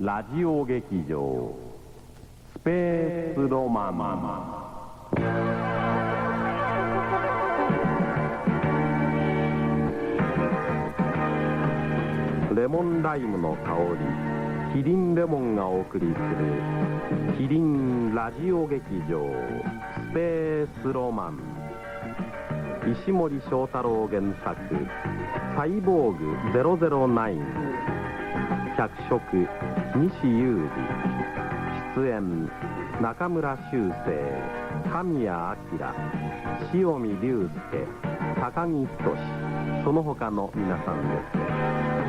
ラジオ劇場。スペースロマン。レモンライムの香り。キリンレモンがお送りする。キリンラジオ劇場。スペースロマン。石森章太郎原作「サイボーグ009」脚色。西裕二出演中村修正神谷明塩見隆介高木仁その他の皆さんです。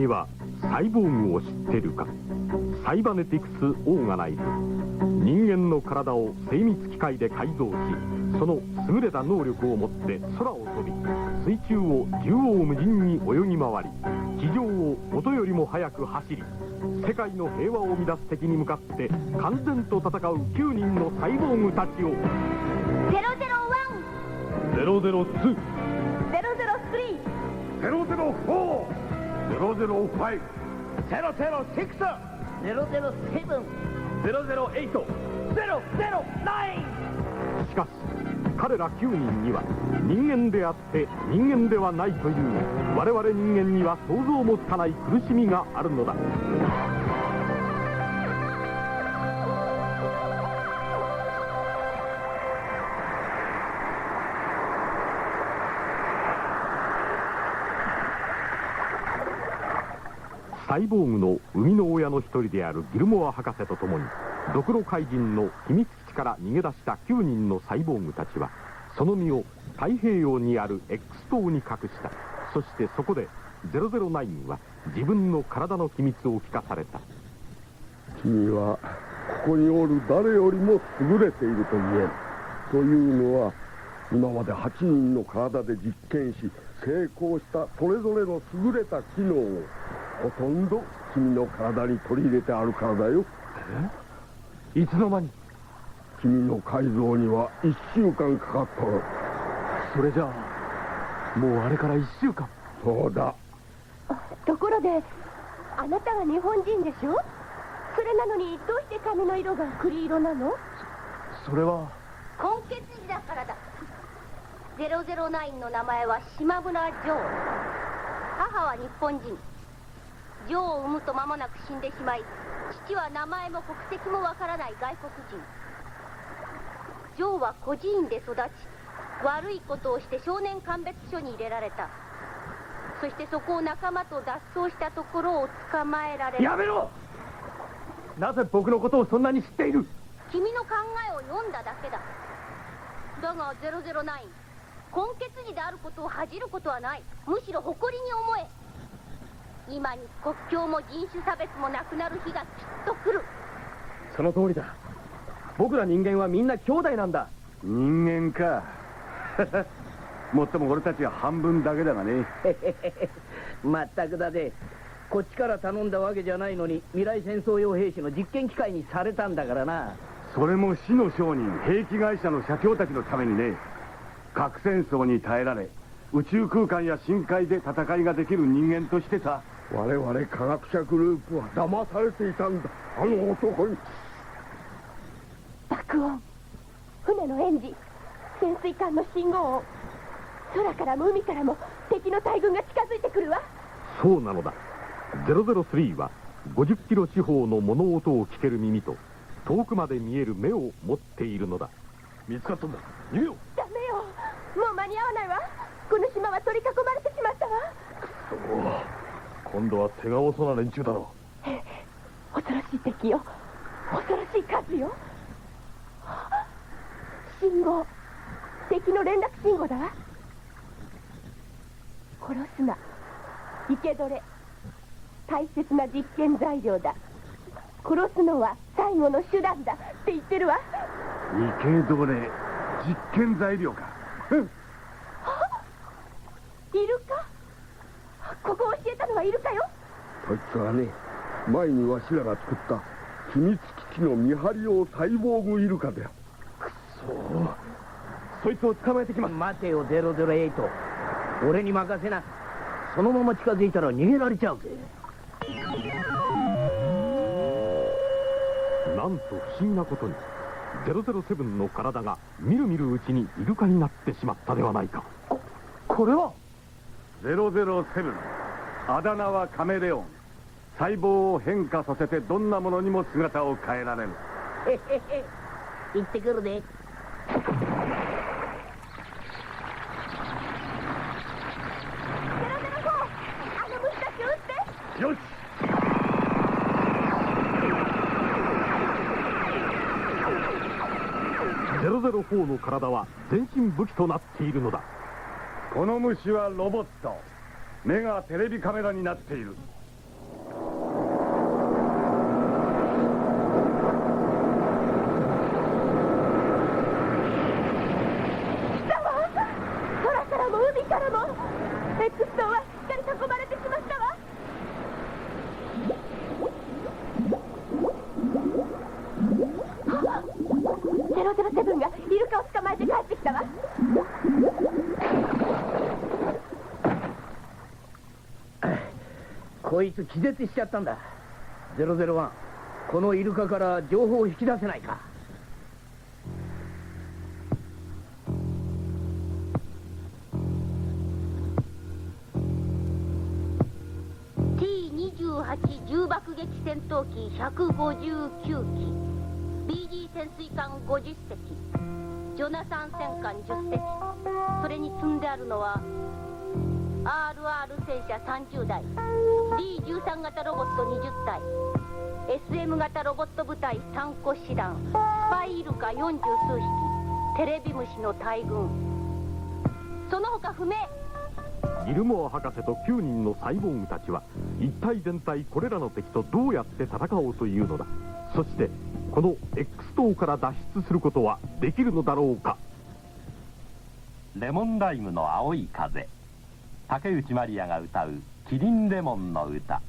君はサイボーグを知ってるか？サイバネティクス・オーガナイズ。人間の体を精密機械で改造しその優れた能力を持って空を飛び水中を縦横無尽に泳ぎ回り地上を音よりも速く走り世界の平和を乱す敵に向かって完全と戦う9人のサイボーグたちを。ゼロゼロワン。002ゼロゼロスリー。004 005ゼロゼロセブン。ゼロゼロエイト。ゼロゼロナイン。しかし彼ら9人には人間であって人間ではないという我々人間には想像もつかない苦しみがあるのだサイボーグの生みの親の一人であるギルモア博士と共にドクロ怪人の秘密基地から逃げ出した9人のサイボーグたちはその身を太平洋にある X 島に隠した。そしてそこで009は自分の体の秘密を聞かされた。君はここにおる誰よりも優れていると言えるというのは今まで8人の体で実験し成功したそれぞれの優れた機能をほとんど君の体に取り入れてあるからだよ。いつの間に？君の改造には1週間かかった。ろそれじゃあもうあれから1週間。そうだ。ところであなたは日本人でしょ？それなのにどうして髪の色が栗色なの？それは。根血児だからだ。009の名前は島村ジョー母は日本人ジョーを産むと間もなく死んでしまい父は名前も国籍もわからない外国人。ジョーは孤児院で育ち悪いことをして少年鑑別所に入れられた。そしてそこを仲間と脱走したところを捕まえられやめろ！なぜ僕のことをそんなに知っている？君の考えを読んだだけだ。だが009根血児であることを恥じることはない。むしろ誇りに思え今に国境も人種差別もなくなる日がきっと来る。その通りだ。僕ら人間はみんな兄弟なんだ。人間か。もっとも俺たちは半分だけだがね。まったくだでこっちから頼んだわけじゃないのに未来戦争用兵士の実験機械にされたんだからな。それも死の商人兵器会社の社長たちのためにね。核戦争に耐えられ宇宙空間や深海で戦いができる人間としてさ我々科学者グループは騙されていたんだ。あの男に。爆音。船のエンジン。潜水艦の信号音。空からも海からも敵の大軍が近づいてくるわ。そうなのだ。003は50キロ四方の物音を聞ける耳と遠くまで見える目を持っているのだ。見つかったんだ。逃げよう。ダメよ。もう間に合わないわ。この島は取り囲まれてしまったわ今度は手が遅な連中だろ恐ろしい敵よ。恐ろしい数よ。信号。敵の連絡信号だ。わ殺すな。生け捕れ。大切な実験材料だ。殺すのは最後の手段だ。って言ってるわ。生け捕れ。実験材料か。イルカここをはいるかよ。そいつはね前にわしらが作った秘密基地の見張り用サイボーグイルカだよ。そいつを捕まえてきます。待てよ008俺に任せな。そのまま近づいたら逃げられちゃうぜ。なんと不思議なことに007の体がみるみるうちにイルカになってしまったではないか。これは？007あだ名はカメレオン。細胞を変化させてどんなものにも姿を変えられる。へへへ行ってくるで。004あの虫たちを撃って。よし。004の体は全身武器となっているのだ。この虫はロボット目がテレビカメラになっている。来たわ空からも海からも X 棟はしっかり囲まれてしまったわ。あっ007がイルカを捕まえて帰ってきたわ。こいつ気絶しちゃったんだ。001このイルカから情報を引き出せないか。T28 重爆撃戦闘機159機。BG 潜水艦50隻。ジョナサン戦艦10隻。それに積んであるのは RR 戦車30台 D13 型ロボット20体 SM 型ロボット部隊3個師団スパイイルカ40数匹テレビ虫の大群。その他不明。ギルモア博士と9人のサイボーグたちは一体全体これらの敵とどうやって戦おうというのだ。そしてこの X 島から脱出することはできるのだろうか。レモンライムの青い風竹内まりやが歌う「キリンレモンの歌」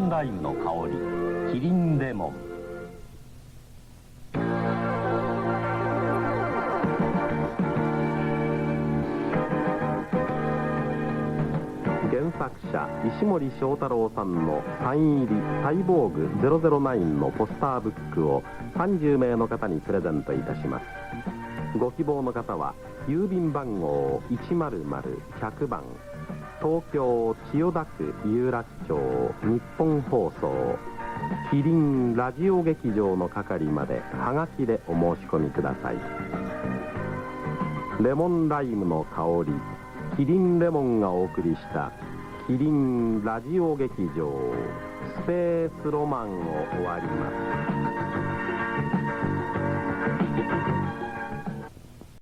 ンライムの香りキリンレモン。原作者石森章太郎さんのサイン入り「サイボーグ009」のポスターブックを30名の方にプレゼントいたします。ご希望の方は郵便番号100-100番。東京千代田区有楽町日本放送キリンラジオ劇場の係まではがきでお申し込みください。レモンライムの香りキリンレモンがお送りしたキリンラジオ劇場スペースロマンを終わります。